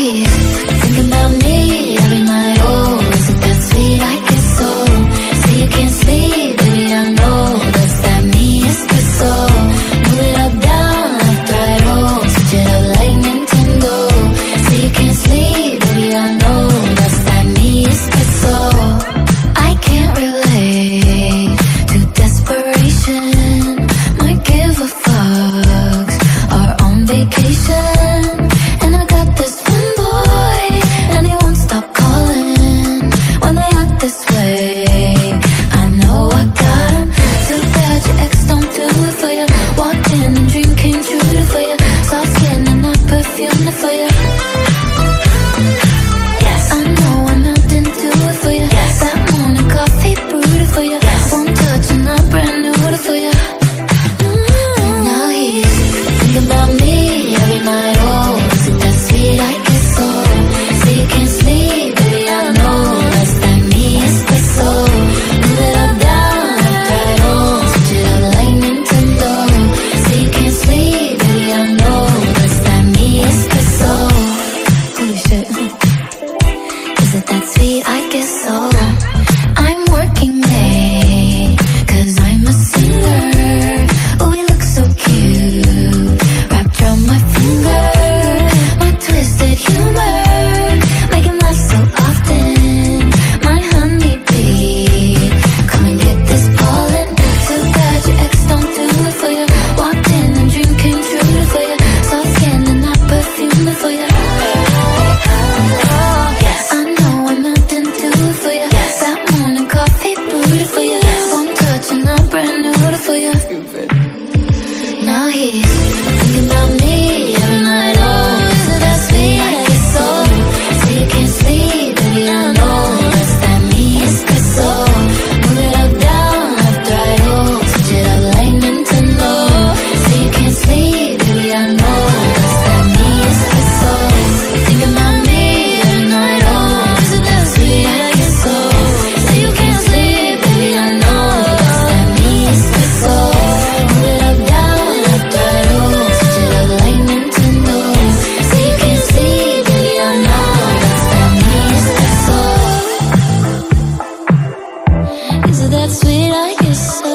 here. And Soft skin and perfume Yes I know I'm it for you yes. That morning coffee brewed for you yes. One touch and I'm brand new for you. Mm-hmm. Now he's thinking about me to that sweet, I guess.